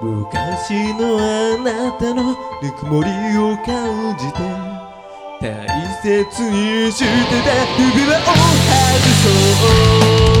昔のあなたのぬくもりを感じて大切にしてた指輪を外そう。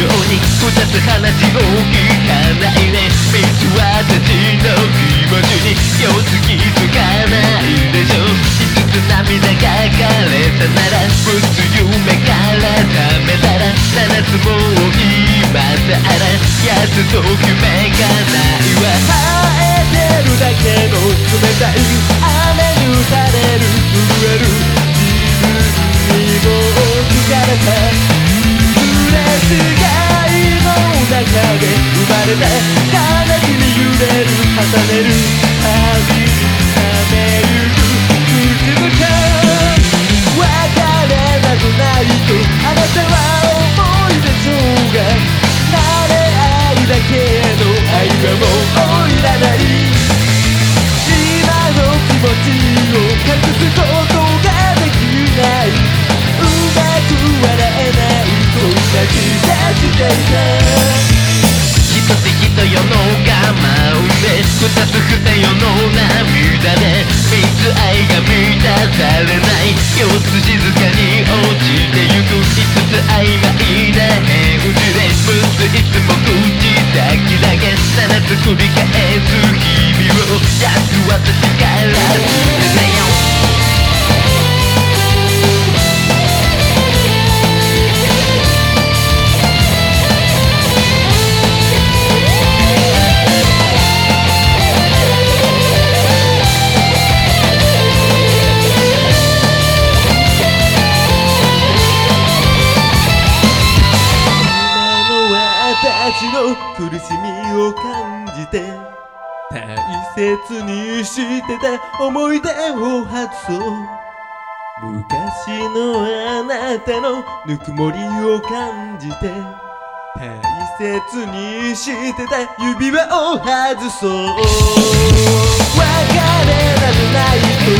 ように二つ話を聞かないね三つ私の気持ちに気づ気づかないでしょ五つ涙がかれたなら六つ夢から覚めたら七つもう今さらやつと夢がないわ生えてるだけの冷たいれた悲しみ揺れる重ねる旅に冷めゆくうつむか別れなくないとあなたは思い出そうが慣れ合いだけの愛はもういらない今の気持ちを隠すことた苦しみを感じて大切にしてた思い出を外そう。昔のあなたのぬくもりを感じて大切にしてた指輪を外そう。別れなくないと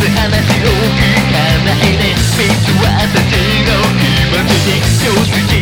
す話を聞かないで道は私の気持ちに強す